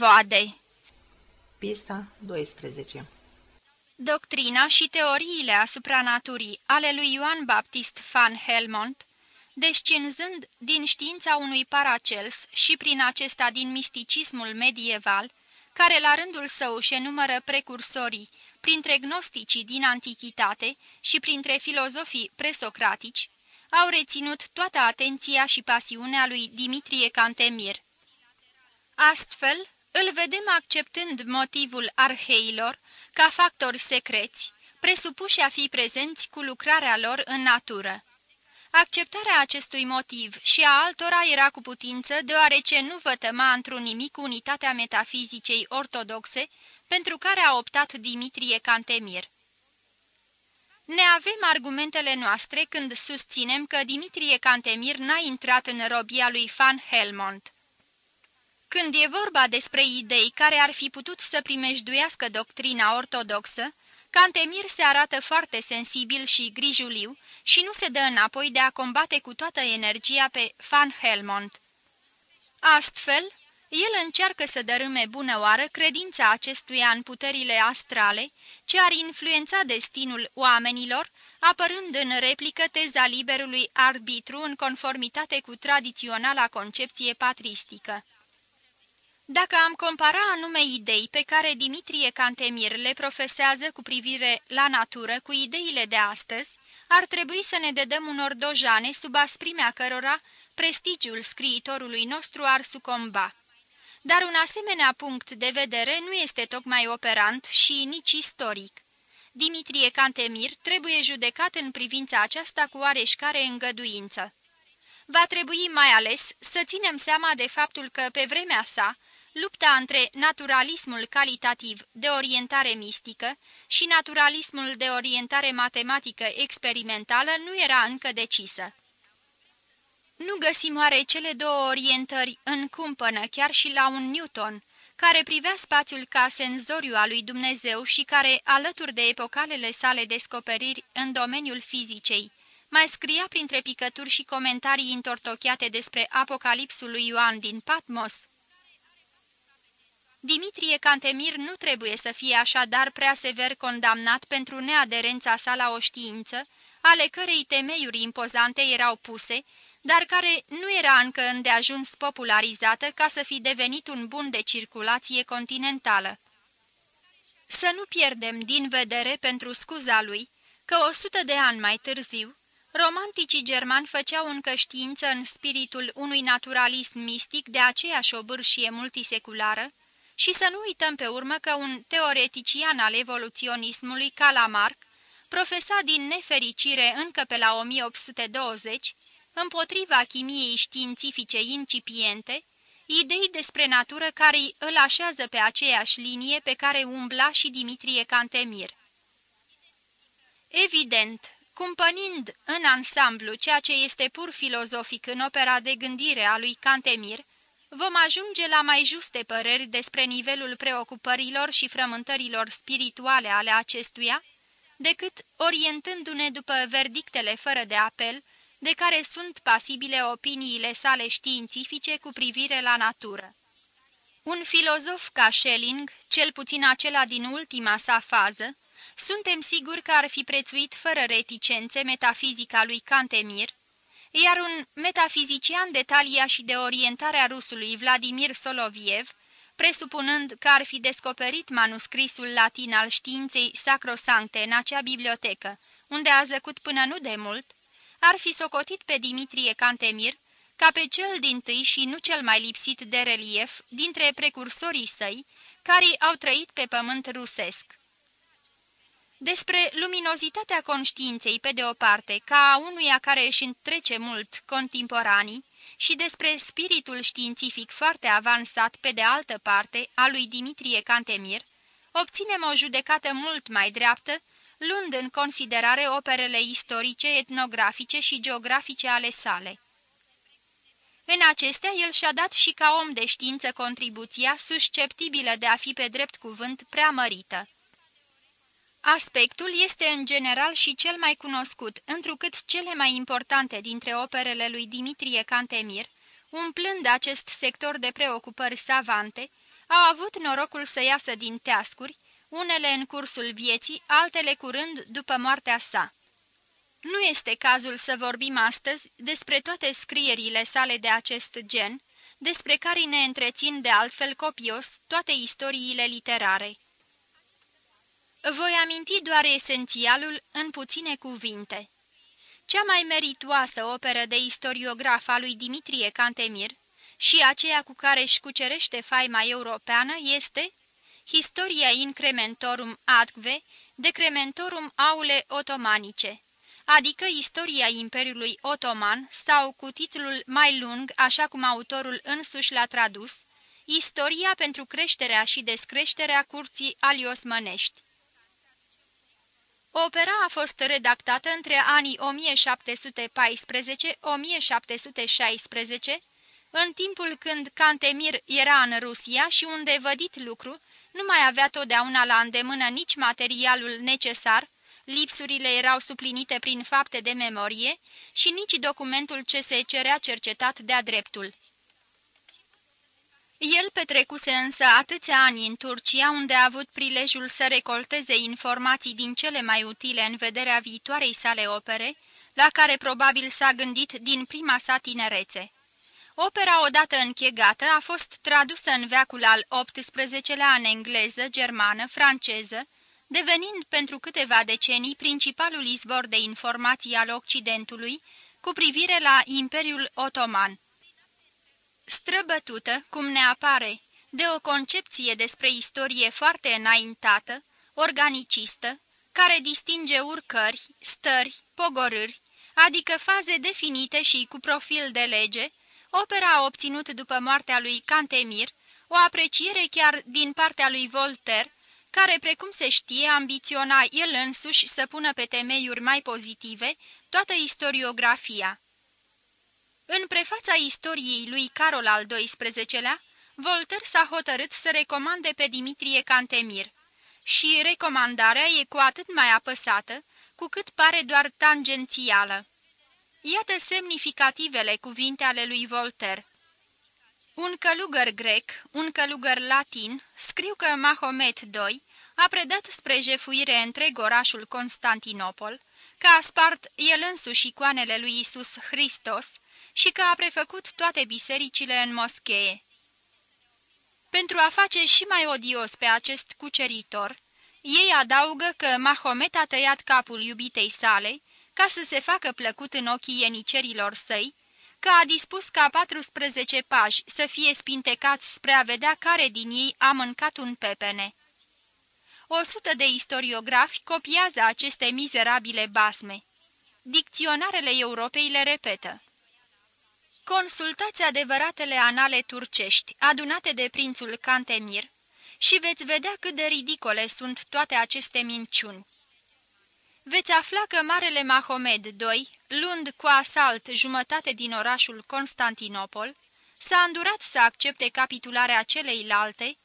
voade Pista 12 Doctrina și teoriile asupra naturii ale lui Ioan Baptist van Helmont, descinzând din știința unui Paracels și prin acesta din misticismul medieval, care la rândul său își numără precursorii printre gnosticii din antichitate și printre filozofii presocratici, au reținut toată atenția și pasiunea lui Dimitrie Cantemir. Astfel, îl vedem acceptând motivul arheilor ca factori secreți, presupuși a fi prezenți cu lucrarea lor în natură. Acceptarea acestui motiv și a altora era cu putință, deoarece nu vătăma într-un nimic unitatea metafizicei ortodoxe, pentru care a optat Dimitrie Cantemir. Ne avem argumentele noastre când susținem că Dimitrie Cantemir n-a intrat în robia lui Van Helmont. Când e vorba despre idei care ar fi putut să primejduiască doctrina ortodoxă, Cantemir se arată foarte sensibil și grijuliu și nu se dă înapoi de a combate cu toată energia pe Van Helmont. Astfel, el încearcă să dărâme bună oară credința acestuia în puterile astrale, ce ar influența destinul oamenilor, apărând în replică teza liberului arbitru în conformitate cu tradiționala concepție patristică. Dacă am compara anume idei pe care Dimitrie Cantemir le profesează cu privire la natură cu ideile de astăzi, ar trebui să ne dedăm unor dojane sub asprimea cărora prestigiul scriitorului nostru ar sucomba. Dar un asemenea punct de vedere nu este tocmai operant și nici istoric. Dimitrie Cantemir trebuie judecat în privința aceasta cu oareșcare îngăduință. Va trebui mai ales să ținem seama de faptul că pe vremea sa, lupta între naturalismul calitativ de orientare mistică și naturalismul de orientare matematică experimentală nu era încă decisă. Nu găsim oare cele două orientări în cumpănă chiar și la un Newton, care privea spațiul ca senzoriu al lui Dumnezeu și care, alături de epocalele sale descoperiri în domeniul fizicei, mai scria printre picături și comentarii întortocheate despre Apocalipsul lui Ioan din Patmos. Dimitrie Cantemir nu trebuie să fie așadar prea sever condamnat pentru neaderența sa la o știință, ale cărei temeiuri impozante erau puse, dar care nu era încă îndeajuns popularizată ca să fi devenit un bun de circulație continentală. Să nu pierdem din vedere pentru scuza lui că o sută de ani mai târziu, romanticii germani făceau încă știință în spiritul unui naturalism mistic de aceeași obârșie multiseculară și să nu uităm pe urmă că un teoretician al evoluționismului ca Lamarck profesa din nefericire încă pe la 1820 împotriva chimiei științifice incipiente, idei despre natură care îl așează pe aceeași linie pe care umbla și Dimitrie Cantemir. Evident, cumpănind în ansamblu ceea ce este pur filozofic în opera de gândire a lui Cantemir, vom ajunge la mai juste păreri despre nivelul preocupărilor și frământărilor spirituale ale acestuia, decât orientându-ne după verdictele fără de apel de care sunt pasibile opiniile sale științifice cu privire la natură. Un filozof ca Schelling, cel puțin acela din ultima sa fază, suntem siguri că ar fi prețuit fără reticențe metafizica lui Cantemir, iar un metafizician de talia și de orientarea rusului Vladimir Soloviev, presupunând că ar fi descoperit manuscrisul latin al științei sacrosancte în acea bibliotecă, unde a zăcut până nu de mult, ar fi socotit pe Dimitrie Cantemir ca pe cel din tâi și nu cel mai lipsit de relief dintre precursorii săi care au trăit pe pământ rusesc. Despre luminozitatea conștiinței pe de o parte, ca a unuia care își întrece mult contemporanii, și despre spiritul științific foarte avansat pe de altă parte a lui Dimitrie Cantemir, obținem o judecată mult mai dreaptă luând în considerare operele istorice, etnografice și geografice ale sale. În acestea, el și-a dat și ca om de știință contribuția susceptibilă de a fi pe drept cuvânt prea mărită. Aspectul este în general și cel mai cunoscut, întrucât cele mai importante dintre operele lui Dimitrie Cantemir, umplând acest sector de preocupări savante, au avut norocul să iasă din teascuri, unele în cursul vieții, altele curând după moartea sa. Nu este cazul să vorbim astăzi despre toate scrierile sale de acest gen, despre care ne întrețin de altfel copios toate istoriile literare. Voi aminti doar esențialul în puține cuvinte. Cea mai meritoasă operă de istoriograf a lui Dimitrie Cantemir și aceea cu care își cucerește faima europeană este Historia incrementorum adque decrementorum aule otomanice, adică istoria Imperiului Otoman sau cu titlul mai lung, așa cum autorul însuși l-a tradus, Istoria pentru creșterea și descreșterea curții aliosmănești. Opera a fost redactată între anii 1714-1716, în timpul când Cantemir era în Rusia și unde, vădit lucru, nu mai avea totdeauna la îndemână nici materialul necesar, lipsurile erau suplinite prin fapte de memorie și nici documentul ce se cerea cercetat de-a dreptul. El petrecuse însă atâția ani în Turcia, unde a avut prilejul să recolteze informații din cele mai utile în vederea viitoarei sale opere, la care probabil s-a gândit din prima sa tinerețe. Opera, odată închegată, a fost tradusă în veacul al XVIII-lea în engleză, germană, franceză, devenind pentru câteva decenii principalul izvor de informații al Occidentului cu privire la Imperiul Otoman străbătută, cum ne apare, de o concepție despre istorie foarte înaintată, organicistă, care distinge urcări, stări, pogorâri, adică faze definite și cu profil de lege, opera a obținut după moartea lui Cantemir o apreciere chiar din partea lui Voltaire, care, precum se știe, ambiționa el însuși să pună pe temeiuri mai pozitive toată istoriografia. În prefața istoriei lui Carol al XII-lea, Voltaire s-a hotărât să recomande pe Dimitrie Cantemir și recomandarea e cu atât mai apăsată, cu cât pare doar tangențială. Iată semnificativele cuvinte ale lui Voltaire. Un călugăr grec, un călugăr latin, scriu că Mahomet II a predat spre jefuire întreg orașul Constantinopol, că a spart el însuși icoanele lui Isus Hristos, și că a prefăcut toate bisericile în moschee. Pentru a face și mai odios pe acest cuceritor, ei adaugă că Mahomet a tăiat capul iubitei sale ca să se facă plăcut în ochii ienicerilor săi, că a dispus ca 14 pași să fie spintecați spre a vedea care din ei a mâncat un pepene. O sută de istoriografi copiază aceste mizerabile basme. Dicționarele Europei le repetă. Consultați adevăratele anale turcești, adunate de prințul Cantemir, și veți vedea cât de ridicole sunt toate aceste minciuni. Veți afla că Marele Mahomed II, luând cu asalt jumătate din orașul Constantinopol, s-a îndurat să accepte capitularea celeilalte,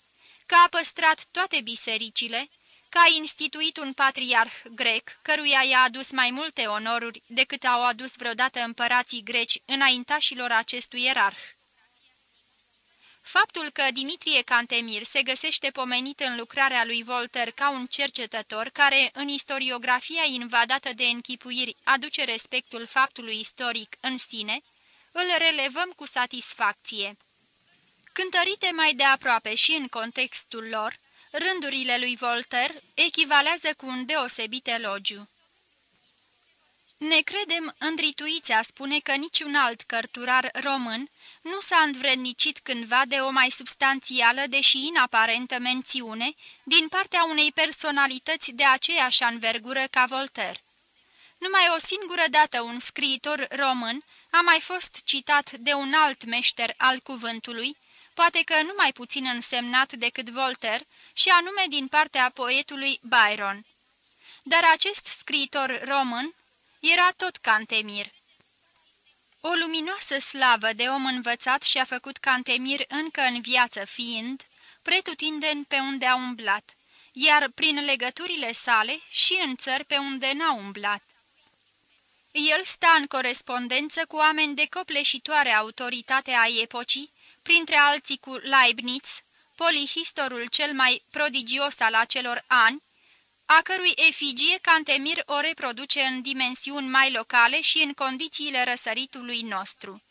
că a păstrat toate bisericile, că a instituit un patriarh grec, căruia i-a adus mai multe onoruri decât au adus vreodată împărații greci înaintașilor acestui ierarh. Faptul că Dimitrie Cantemir se găsește pomenit în lucrarea lui Voltaire ca un cercetător care, în istoriografia invadată de închipuiri, aduce respectul faptului istoric în sine, îl relevăm cu satisfacție. Cântărite mai de aproape și în contextul lor, Rândurile lui Voltaire echivalează cu un deosebit elogiu. Ne credem îndrituiți a spune că niciun alt cărturar român nu s-a învrednicit cândva de o mai substanțială, deși inaparentă mențiune, din partea unei personalități de aceeași anvergură ca Voltaire. Numai o singură dată un scriitor român a mai fost citat de un alt meșter al cuvântului, poate că nu mai puțin însemnat decât Voltaire, și anume din partea poetului Byron. Dar acest scriitor român era tot Cantemir. O luminoasă slavă de om învățat și-a făcut Cantemir încă în viață fiind, pretutindeni pe unde a umblat, iar prin legăturile sale și în țări pe unde n-a umblat. El sta în corespondență cu oameni de copleșitoare autoritate a epocii, printre alții cu Leibniz, polihistorul cel mai prodigios al acelor ani, a cărui efigie Cantemir o reproduce în dimensiuni mai locale și în condițiile răsăritului nostru.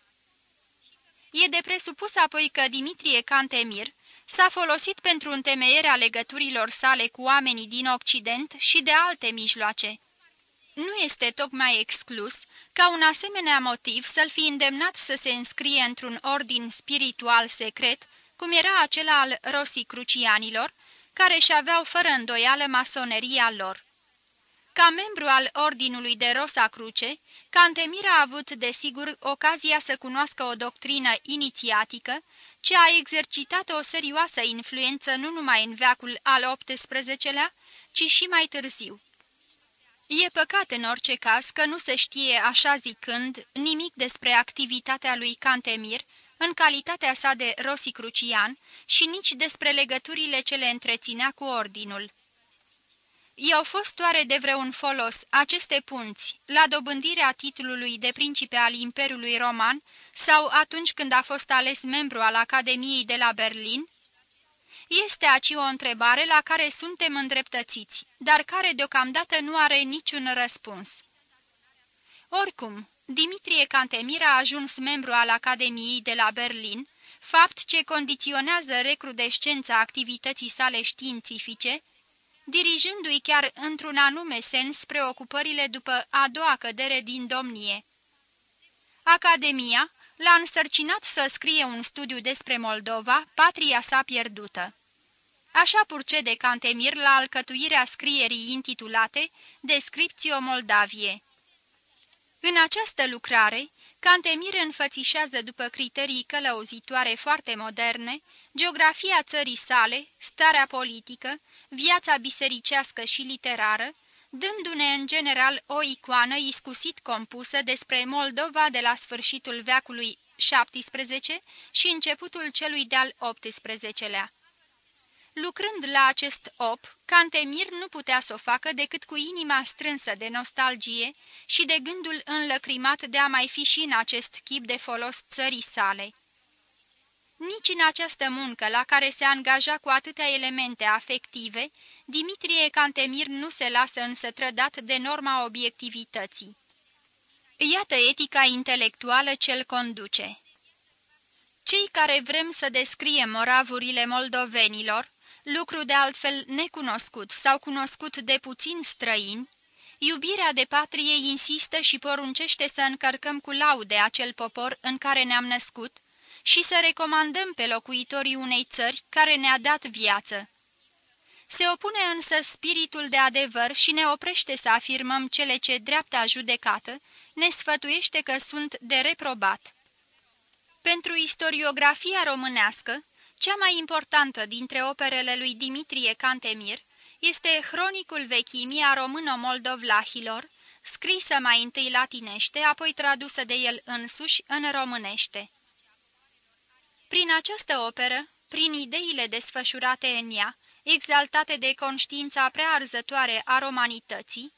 E de presupus apoi că Dimitrie Cantemir s-a folosit pentru întemeierea legăturilor sale cu oamenii din Occident și de alte mijloace. Nu este tocmai exclus ca un asemenea motiv să-l fi îndemnat să se înscrie într-un ordin spiritual secret, cum era acela al Rosicrucianilor, care și aveau fără îndoială masoneria lor. Ca membru al Ordinului de Rosa Cruce, Cantemir a avut, desigur, ocazia să cunoască o doctrină inițiatică, ce a exercitat o serioasă influență nu numai în veacul al XVIII-lea, ci și mai târziu. E păcat în orice caz că nu se știe, așa zicând, nimic despre activitatea lui Cantemir, în calitatea sa de rosicrucian și nici despre legăturile ce le întreținea cu ordinul. I-au fost oare de vreun folos aceste punți la dobândirea titlului de principe al Imperiului Roman sau atunci când a fost ales membru al Academiei de la Berlin? Este aici o întrebare la care suntem îndreptățiți, dar care deocamdată nu are niciun răspuns. Oricum, Dimitrie Cantemir a ajuns membru al Academiei de la Berlin, fapt ce condiționează recrudescența activității sale științifice, dirijându-i chiar într-un anume sens preocupările după a doua cădere din domnie. Academia l-a însărcinat să scrie un studiu despre Moldova, patria sa pierdută. Așa purcede Cantemir la alcătuirea scrierii intitulate Descriptio Moldavie. În această lucrare, Cantemir înfățișează după criterii călăuzitoare foarte moderne, geografia țării sale, starea politică, viața bisericească și literară, dându-ne în general o icoană iscusit compusă despre Moldova de la sfârșitul veacului XVII și începutul celui de-al XVIII-lea. Lucrând la acest op, Cantemir nu putea să o facă decât cu inima strânsă de nostalgie și de gândul înlăcrimat de a mai fi și în acest chip de folos țării sale. Nici în această muncă la care se angaja cu atâtea elemente afective, Dimitrie Cantemir nu se lasă însă trădat de norma obiectivității. Iată etica intelectuală ce-l conduce. Cei care vrem să descriem moravurile moldovenilor, lucru de altfel necunoscut sau cunoscut de puțin străini, iubirea de patrie insistă și poruncește să încărcăm cu laude acel popor în care ne-am născut și să recomandăm pe locuitorii unei țări care ne-a dat viață. Se opune însă spiritul de adevăr și ne oprește să afirmăm cele ce dreapta judecată ne sfătuiește că sunt de reprobat. Pentru istoriografia românească, cea mai importantă dintre operele lui Dimitrie Cantemir este Hronicul vechimii a româno-moldovlahilor, scrisă mai întâi latinește, apoi tradusă de el însuși în românește. Prin această operă, prin ideile desfășurate în ea, exaltate de conștiința prea arzătoare a romanității,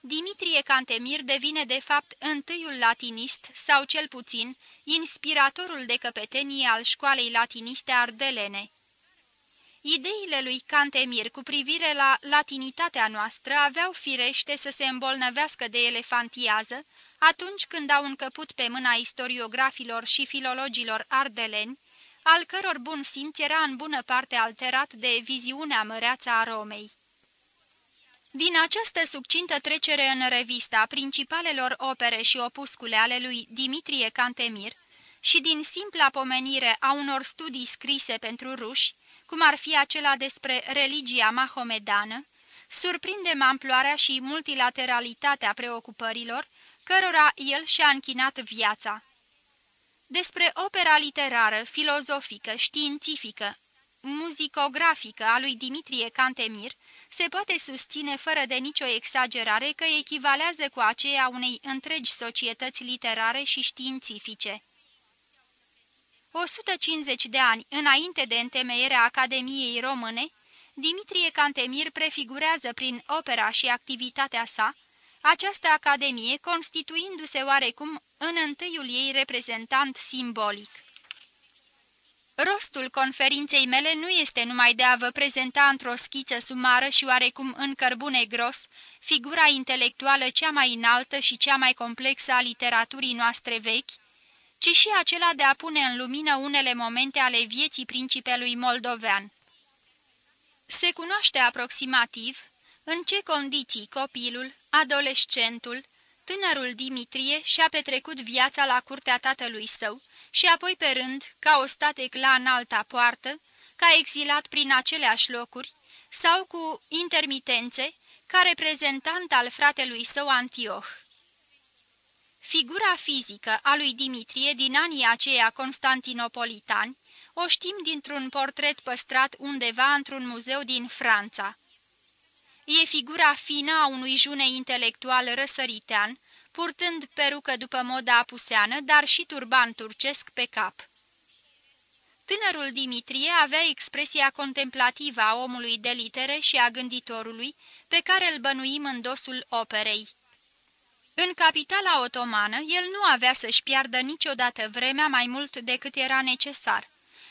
Dimitrie Cantemir devine de fapt întâiul latinist, sau cel puțin, inspiratorul de căpetenie al școalei latiniste ardelene. Ideile lui Cantemir cu privire la latinitatea noastră aveau firește să se îmbolnăvească de elefantiază atunci când au încăput pe mâna istoriografilor și filologilor ardeleni, al căror bun simț era în bună parte alterat de viziunea măreață a Romei. Din această succintă trecere în revista principalelor opere și opuscule ale lui Dimitrie Cantemir și din simpla pomenire a unor studii scrise pentru ruși, cum ar fi acela despre religia mahomedană, surprindem amploarea și multilateralitatea preocupărilor, cărora el și-a închinat viața. Despre opera literară, filozofică, științifică, muzicografică a lui Dimitrie Cantemir, se poate susține fără de nicio exagerare că echivalează cu aceea unei întregi societăți literare și științifice. 150 de ani înainte de întemeierea Academiei Române, Dimitrie Cantemir prefigurează prin opera și activitatea sa această academie constituindu-se oarecum în întâiul ei reprezentant simbolic. Rostul conferinței mele nu este numai de a vă prezenta într-o schiță sumară și oarecum în cărbune gros figura intelectuală cea mai înaltă și cea mai complexă a literaturii noastre vechi, ci și acela de a pune în lumină unele momente ale vieții principelui moldovean. Se cunoaște aproximativ în ce condiții copilul, adolescentul, tânărul Dimitrie și-a petrecut viața la curtea tatălui său și apoi pe rând, ca o statec la înalta poartă, ca exilat prin aceleași locuri, sau cu intermitențe, ca reprezentant al fratelui său Antioch. Figura fizică a lui Dimitrie din anii aceia constantinopolitani o știm dintr-un portret păstrat undeva într-un muzeu din Franța. E figura fină a unui june intelectual răsăritean, purtând perucă după moda apuseană, dar și turban turcesc pe cap. Tânărul Dimitrie avea expresia contemplativă a omului de litere și a gânditorului, pe care îl bănuim în dosul operei. În capitala otomană, el nu avea să-și piardă niciodată vremea mai mult decât era necesar,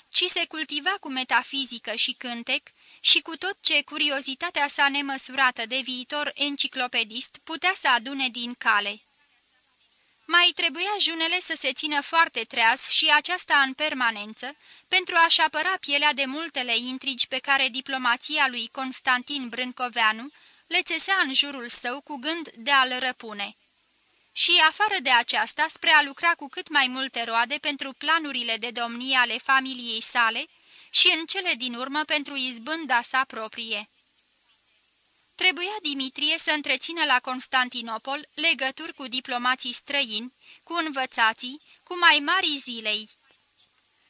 ci se cultiva cu metafizică și cântec și cu tot ce curiozitatea sa nemăsurată de viitor enciclopedist putea să adune din cale. Mai trebuia junele să se țină foarte treaz și aceasta în permanență, pentru a-și apăra pielea de multele intrigi pe care diplomația lui Constantin Brâncoveanu le țesea în jurul său cu gând de a-l răpune. Și afară de aceasta, spre a lucra cu cât mai multe roade pentru planurile de domnie ale familiei sale și în cele din urmă pentru izbânda sa proprie. Trebuia Dimitrie să întrețină la Constantinopol legături cu diplomații străini, cu învățații, cu mai mari zilei.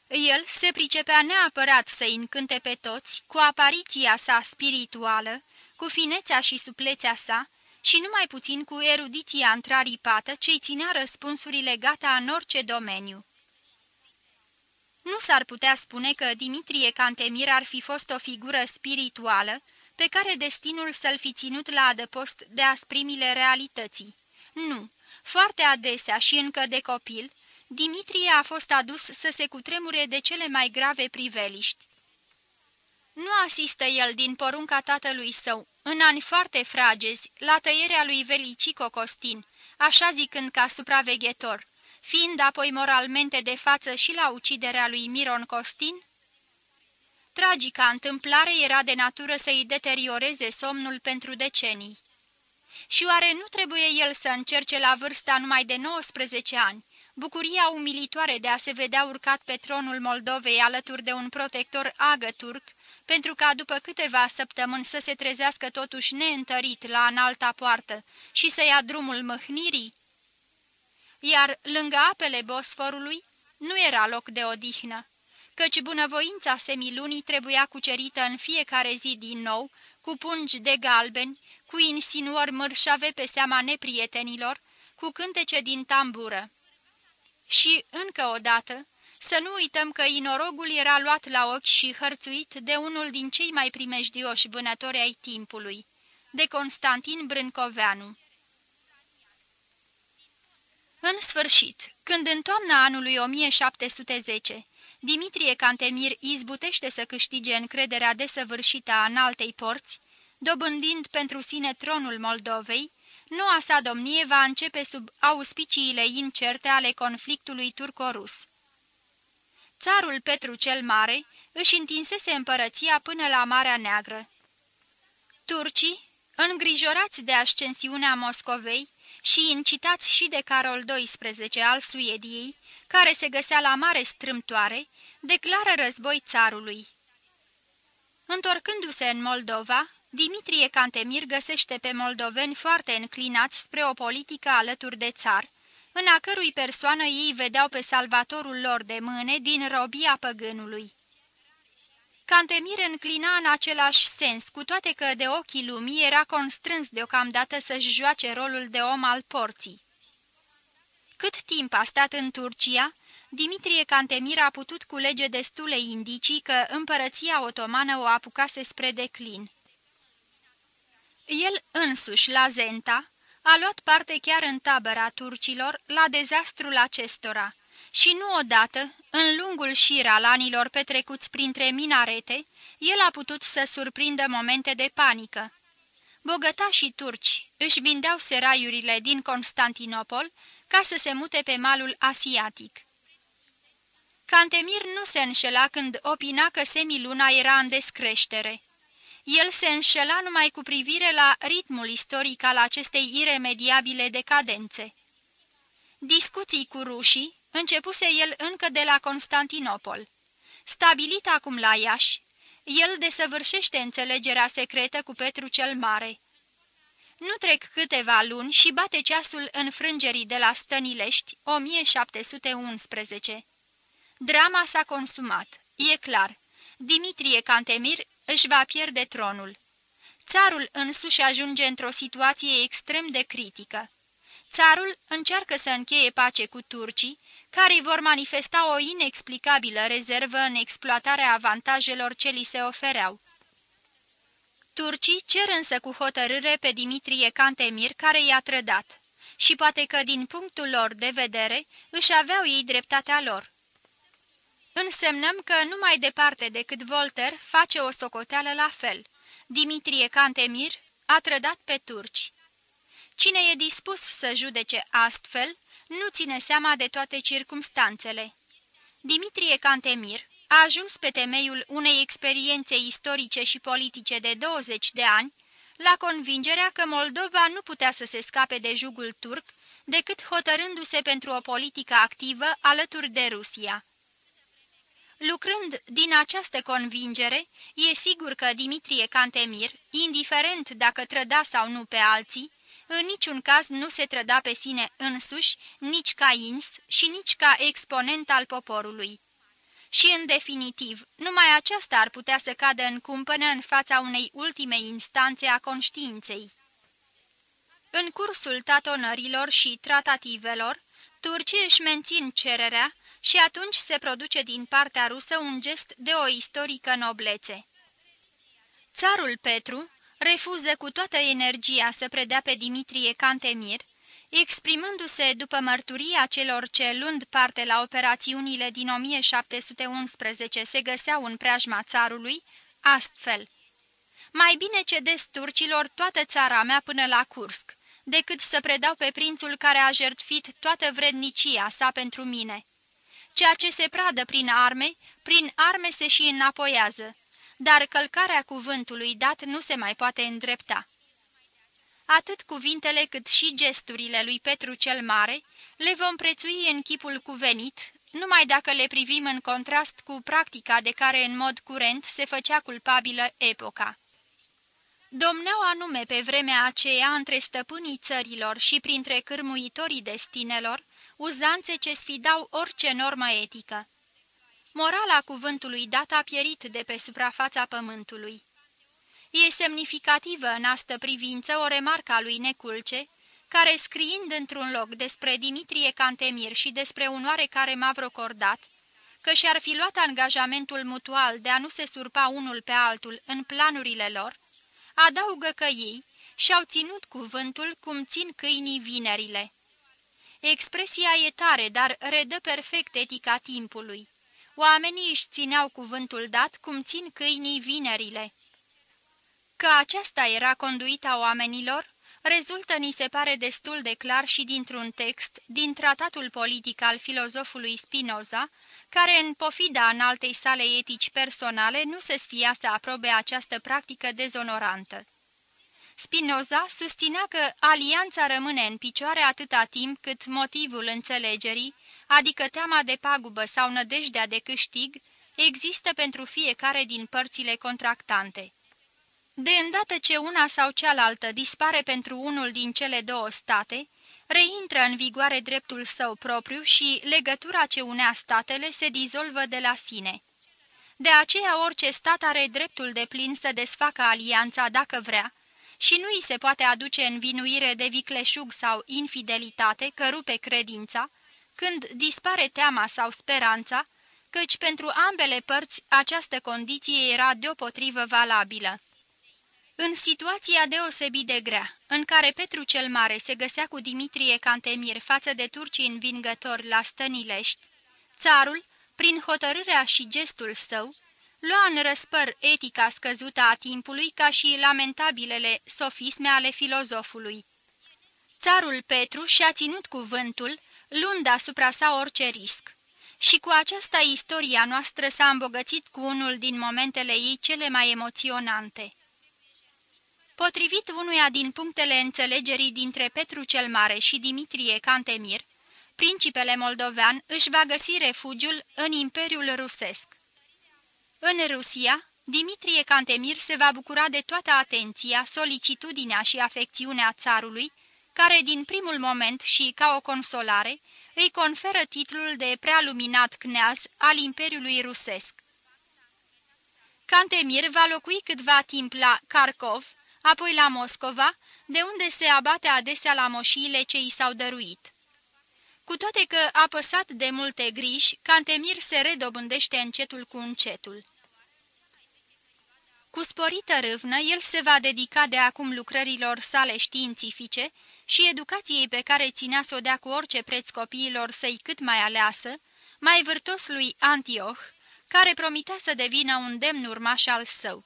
El se pricepea neapărat să încânte pe toți cu apariția sa spirituală, cu finețea și suplețea sa și numai puțin cu erudiția întraripată ce-i ținea răspunsurile gata în orice domeniu. Nu s-ar putea spune că Dimitrie Cantemir ar fi fost o figură spirituală, pe care destinul să-l fi ținut la adăpost de asprimile realității. Nu, foarte adesea și încă de copil, Dimitrie a fost adus să se cutremure de cele mai grave priveliști. Nu asistă el din porunca tatălui său, în ani foarte fragezi, la tăierea lui Velicico Costin, așa zicând ca supraveghetor, fiind apoi moralmente de față și la uciderea lui Miron Costin? Tragica întâmplare era de natură să-i deterioreze somnul pentru decenii. Și oare nu trebuie el să încerce la vârsta numai de 19 ani, bucuria umilitoare de a se vedea urcat pe tronul Moldovei alături de un protector agă-turc, pentru ca după câteva săptămâni să se trezească totuși neîntărit la înalta poartă și să ia drumul mâhnirii? Iar lângă apele Bosforului nu era loc de odihnă căci bunăvoința semilunii trebuia cucerită în fiecare zi din nou, cu pungi de galbeni, cu insinuări mărșave pe seama neprietenilor, cu cântece din tambură. Și, încă o dată, să nu uităm că inorogul era luat la ochi și hărțuit de unul din cei mai primejdioși vânători ai timpului, de Constantin Brâncoveanu. În sfârșit, când în toamna anului 1710 Dimitrie Cantemir izbutește să câștige încrederea desăvârșită a înaltei porți, dobândind pentru sine tronul Moldovei, noua sa domnie va începe sub auspiciile incerte ale conflictului turco-rus. Țarul Petru cel Mare își întinsese împărăția până la Marea Neagră. Turcii, îngrijorați de ascensiunea Moscovei și incitați și de Carol XII al Suediei, care se găsea la mare strâmtoare, declară război țarului. Întorcându-se în Moldova, Dimitrie Cantemir găsește pe moldoveni foarte înclinați spre o politică alături de țar, în a cărui persoană ei vedeau pe salvatorul lor de mâne din robia păgânului. Cantemir înclina în același sens, cu toate că de ochii lumii era constrâns deocamdată să-și joace rolul de om al porții. Cât timp a stat în Turcia, Dimitrie Cantemir a putut culege destule indicii că împărăția otomană o apucase spre declin. El însuși, la Zenta, a luat parte chiar în tabăra turcilor la dezastrul acestora Și nu odată, în lungul șir al anilor petrecuți printre minarete, el a putut să surprindă momente de panică. Bogătașii turci își vindeau seraiurile din Constantinopol ca să se mute pe malul asiatic. Cantemir nu se înșela când opina că semiluna era în descreștere. El se înșela numai cu privire la ritmul istoric al acestei iremediabile decadențe. Discuții cu rușii începuse el încă de la Constantinopol. Stabilit acum la Iași, el desăvârșește înțelegerea secretă cu Petru cel Mare. Nu trec câteva luni și bate ceasul înfrângerii de la Stănilești, 1711. Drama s-a consumat, e clar. Dimitrie Cantemir își va pierde tronul. Țarul însuși ajunge într-o situație extrem de critică. Țarul încearcă să încheie pace cu turcii, care vor manifesta o inexplicabilă rezervă în exploatarea avantajelor ce li se ofereau. Turcii cer însă cu hotărâre pe Dimitrie Cantemir, care i-a trădat, și poate că din punctul lor de vedere își aveau ei dreptatea lor. Însemnăm că nu mai departe decât Voltaire face o socoteală la fel. Dimitrie Cantemir a trădat pe turci. Cine e dispus să judece astfel, nu ține seama de toate circumstanțele. Dimitrie Cantemir a ajuns pe temeiul unei experiențe istorice și politice de 20 de ani, la convingerea că Moldova nu putea să se scape de jugul turc, decât hotărându-se pentru o politică activă alături de Rusia. Lucrând din această convingere, e sigur că Dimitrie Cantemir, indiferent dacă trăda sau nu pe alții, în niciun caz nu se trăda pe sine însuși, nici ca ins și nici ca exponent al poporului. Și, în definitiv, numai aceasta ar putea să cadă în cumpănă în fața unei ultime instanțe a conștiinței. În cursul tatonărilor și tratativelor, turcii își mențin cererea și atunci se produce din partea rusă un gest de o istorică noblețe. Țarul Petru refuză cu toată energia să predea pe Dimitrie Cantemir, exprimându-se după mărturia celor ce, luând parte la operațiunile din 1711, se găseau în preajma țarului, astfel. Mai bine cedez turcilor toată țara mea până la Kursk, decât să predau pe prințul care a jertfit toată vrednicia sa pentru mine. Ceea ce se pradă prin arme, prin arme se și înapoiază, dar călcarea cuvântului dat nu se mai poate îndrepta. Atât cuvintele cât și gesturile lui Petru cel Mare le vom prețui în chipul cuvenit, numai dacă le privim în contrast cu practica de care în mod curent se făcea culpabilă epoca. Domneau anume pe vremea aceea între stăpânii țărilor și printre cârmuitorii destinelor, uzanțe ce sfidau orice normă etică. Morala cuvântului dat a pierit de pe suprafața pământului. E semnificativă în astă privință o remarcă a lui Neculce, care scriind într-un loc despre Dimitrie Cantemir și despre un oarecare Mavrocordat, că și-ar fi luat angajamentul mutual de a nu se surpa unul pe altul în planurile lor, adaugă că ei și-au ținut cuvântul cum țin câinii vinerile. Expresia e tare, dar redă perfect etica timpului. Oamenii își țineau cuvântul dat cum țin câinii vinerile. Că aceasta era conduita oamenilor, rezultă ni se pare destul de clar și dintr-un text din tratatul politic al filozofului Spinoza, care în pofida înaltei sale etici personale nu se sfia să aprobe această practică dezonorantă. Spinoza susținea că alianța rămâne în picioare atâta timp cât motivul înțelegerii, adică teama de pagubă sau nădejdea de câștig, există pentru fiecare din părțile contractante. De îndată ce una sau cealaltă dispare pentru unul din cele două state, reintră în vigoare dreptul său propriu și legătura ce unea statele se dizolvă de la sine. De aceea orice stat are dreptul de plin să desfacă alianța dacă vrea, și nu îi se poate aduce învinuire de vicleșug sau infidelitate că rupe credința, când dispare teama sau speranța, căci pentru ambele părți această condiție era deopotrivă valabilă. În situația deosebit de grea, în care Petru cel Mare se găsea cu Dimitrie Cantemir față de turcii învingători la Stănilești, Țarul, prin hotărârea și gestul său, lua în răspăr etica scăzută a timpului ca și lamentabilele sofisme ale filozofului. Țarul Petru și-a ținut cuvântul, luând asupra sa orice risc. Și cu aceasta istoria noastră s-a îmbogățit cu unul din momentele ei cele mai emoționante. Potrivit unuia din punctele înțelegerii dintre Petru cel Mare și Dimitrie Cantemir, principele moldovean își va găsi refugiul în Imperiul Rusesc. În Rusia, Dimitrie Cantemir se va bucura de toată atenția, solicitudinea și afecțiunea țarului, care din primul moment și ca o consolare îi conferă titlul de prealuminat cneaz al Imperiului Rusesc. Cantemir va locui câtva timp la Kharkov, apoi la Moscova, de unde se abate adesea la moșiile ce i s-au dăruit. Cu toate că, apăsat de multe griji, Cantemir se redobândește încetul cu încetul. Cu sporită râvnă, el se va dedica de acum lucrărilor sale științifice și educației pe care ținea să o dea cu orice preț copiilor săi cât mai aleasă, mai vârtos lui Antioch, care promitea să devină un demn urmaș al său.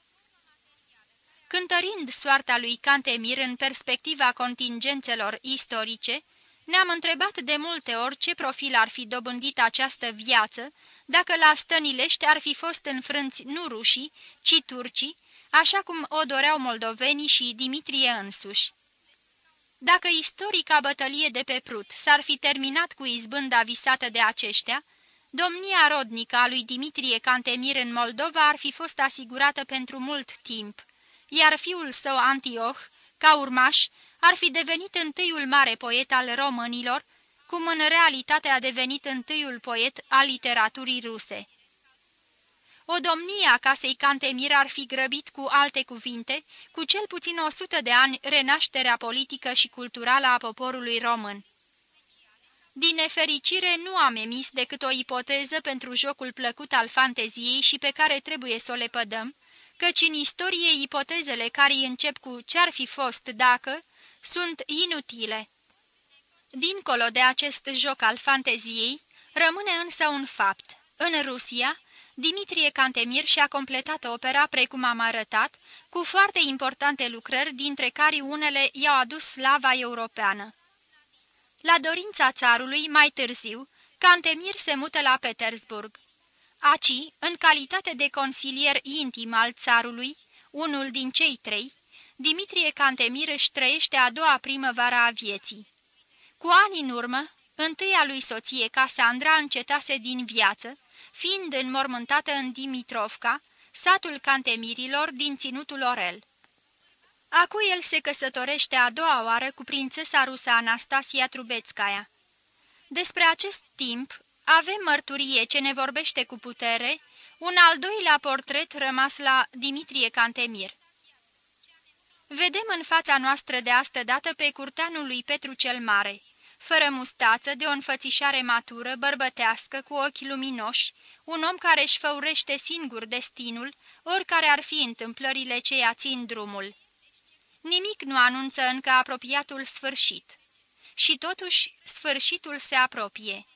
Cântărind soarta lui Cantemir în perspectiva contingențelor istorice, ne-am întrebat de multe ori ce profil ar fi dobândit această viață, dacă la Stănilești ar fi fost înfrânți nu rușii, ci turcii, așa cum o doreau moldovenii și Dimitrie însuși. Dacă istorica bătălie de pe Prut s-ar fi terminat cu izbânda visată de aceștia, domnia rodnică a lui Dimitrie Cantemir în Moldova ar fi fost asigurată pentru mult timp, iar fiul său Antioch, ca urmaș, ar fi devenit întâiul mare poet al românilor, cum în realitate a devenit întâiul poet al literaturii ruse. O domnie a casei Cantemir ar fi grăbit cu alte cuvinte, cu cel puțin o sută de ani, renașterea politică și culturală a poporului român. Din nefericire, nu am emis decât o ipoteză pentru jocul plăcut al fanteziei și pe care trebuie să o lepădăm, căci în istorie ipotezele care încep cu ce-ar fi fost dacă sunt inutile. Dincolo de acest joc al fanteziei, rămâne însă un fapt. În Rusia, Dimitrie Cantemir și-a completat opera, precum am arătat, cu foarte importante lucrări, dintre care unele i-au adus slava europeană. La dorința țarului, mai târziu, Cantemir se mută la Petersburg. Aci, în calitate de consilier intim al țarului, unul din cei trei, Dimitrie Cantemir își trăiește a doua primăvară a vieții. Cu ani în urmă, întâia lui soție Casandra încetase din viață, fiind înmormântată în Dimitrovca, satul Cantemirilor din Ținutul Orel. Acu el se căsătorește a doua oară cu prințesa rusă Anastasia Trubețcaia. Despre acest timp avem mărturie ce ne vorbește cu putere, un al doilea portret rămas la Dimitrie Cantemir. Vedem în fața noastră de astă dată pe curteanul lui Petru cel Mare, fără mustață, de o înfățișare matură, bărbătească, cu ochi luminoși, un om care își făurește singur destinul, oricare ar fi întâmplările ce ia țin drumul. Nimic nu anunță încă apropiatul sfârșit. Și totuși sfârșitul se apropie.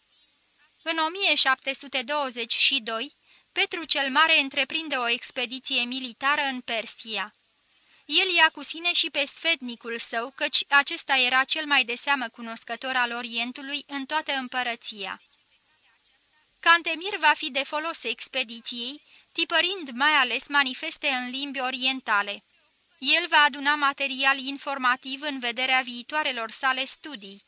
În 1722, Petru cel Mare întreprinde o expediție militară în Persia. El ia cu sine și pe sfednicul său, căci acesta era cel mai de seamă cunoscător al Orientului în toată împărăția. Cantemir va fi de folos expediției, tipărind mai ales manifeste în limbi orientale. El va aduna material informativ în vederea viitoarelor sale studii.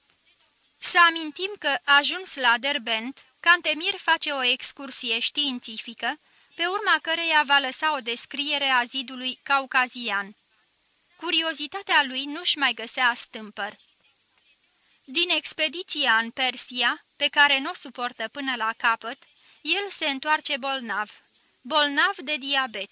Să amintim că, ajuns la Derbent, Cantemir face o excursie științifică, pe urma căreia va lăsa o descriere a zidului caucazian. Curiozitatea lui nu-și mai găsea stâmpăr. Din expediția în Persia, pe care nu o suportă până la capăt, el se întoarce bolnav, bolnav de diabet.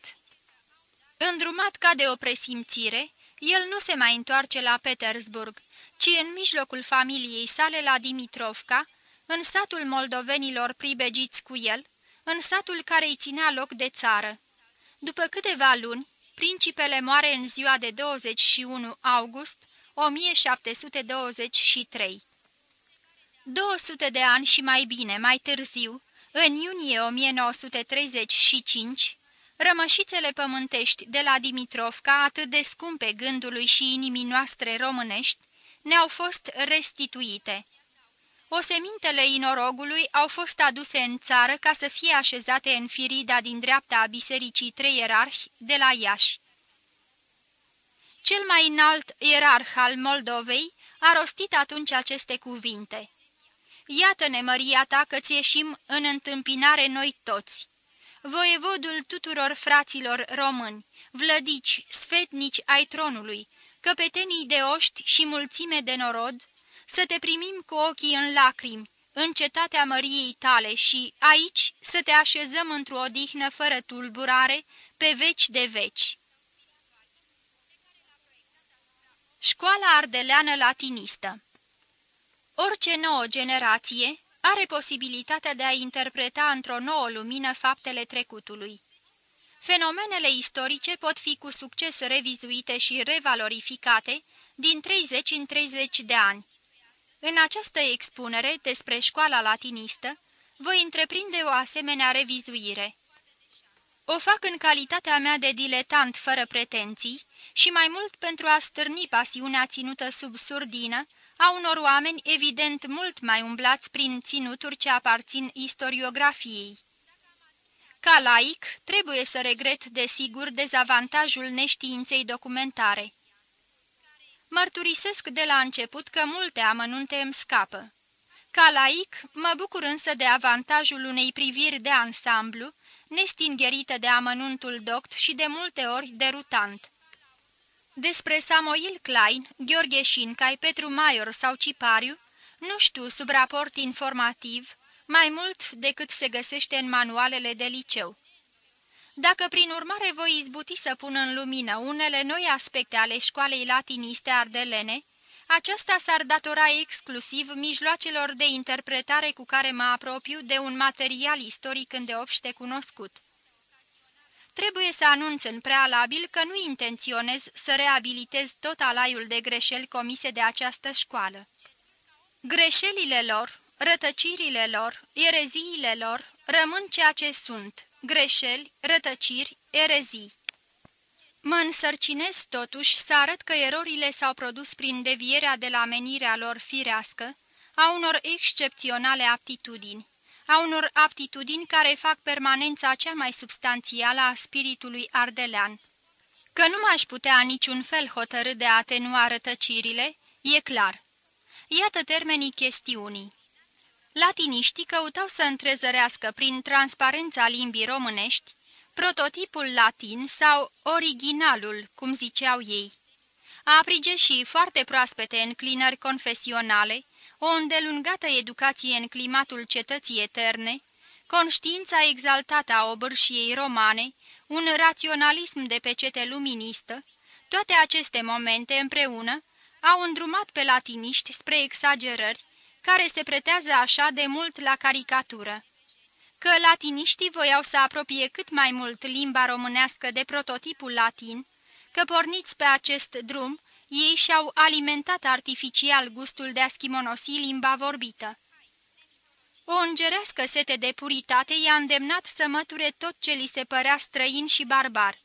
Îndrumat ca de o presimțire, el nu se mai întoarce la Petersburg, ci în mijlocul familiei sale la Dimitrovka, în satul moldovenilor pribegiți cu el, în satul care îi ținea loc de țară. După câteva luni, principele moare în ziua de 21 august 1723. 200 de ani și mai bine, mai târziu, În iunie 1935, rămășițele pământești de la Dimitrovca, atât de scumpe gândului și inimii noastre românești, ne-au fost restituite. Osemintele inorogului au fost aduse în țară ca să fie așezate în firida din dreapta a bisericii trei ierarhi de la Iași. Cel mai înalt ierarh al Moldovei a rostit atunci aceste cuvinte. Iată-ne, Măria ta, că-ți ieșim în întâmpinare noi toți. Voievodul tuturor fraților români, vlădici, sfetnici ai tronului, căpetenii de oști și mulțime de norod, să te primim cu ochii în lacrimi, în cetatea Măriei tale și aici să te așezăm într-o odihnă fără tulburare, pe veci de veci. Școala ardeleană latinistă Orice nouă generație are posibilitatea de a interpreta într-o nouă lumină faptele trecutului. Fenomenele istorice pot fi cu succes revizuite și revalorificate din 30 în 30 de ani. În această expunere despre școala latinistă, voi întreprinde o asemenea revizuire. O fac în calitatea mea de diletant fără pretenții și mai mult pentru a stârni pasiunea ținută sub surdină a unor oameni evident mult mai umblați prin ținuturi ce aparțin istoriografiei. Ca laic, trebuie să regret desigur dezavantajul neștiinței documentare. Mărturisesc de la început că multe amănunte îmi scapă. Ca laic, mă bucur însă de avantajul unei priviri de ansamblu, nestingherită de amănuntul doct și de multe ori derutant. Despre Samoil Klein, Gheorghe Șincai, Petru Maior sau Cipariu, nu știu sub raport informativ, mai mult decât se găsește în manualele de liceu. Dacă prin urmare voi izbuti să pun în lumină unele noi aspecte ale școalei latiniste ardelene, aceasta s-ar datora exclusiv mijloacelor de interpretare cu care mă apropiu de un material istoric îndeopște cunoscut. Trebuie să anunț în prealabil că nu intenționez să reabilitez tot alaiul de greșeli comise de această școală. Greșelile lor, rătăcirile lor, ereziile lor rămân ceea ce sunt, greșeli, rătăciri, erezii. Mă însărcinez totuși să arăt că erorile s-au produs prin devierea de la menirea lor firească, a unor excepționale aptitudini a unor aptitudini care fac permanența cea mai substanțială a spiritului ardelean. Că nu m-aș putea niciun fel hotărâ de a atenua rătăcirile, e clar. Iată termenii chestiunii. Latiniștii căutau să întrezărească prin transparența limbii românești prototipul latin sau originalul, cum ziceau ei. Aprige și foarte proaspete înclinări confesionale, o îndelungată educație în climatul cetății eterne, conștiința exaltată a obârșiei romane, un raționalism de pecete luministă, toate aceste momente împreună au îndrumat pe latiniști spre exagerări, care se pretează așa de mult la caricatură. Că latiniștii voiau să apropie cât mai mult limba românească de prototipul latin, că porniți pe acest drum, ei și-au alimentat artificial gustul de a schimonosi limba vorbită. O îngerească sete de puritate i-a îndemnat să măture tot ce li se părea străin și barbar.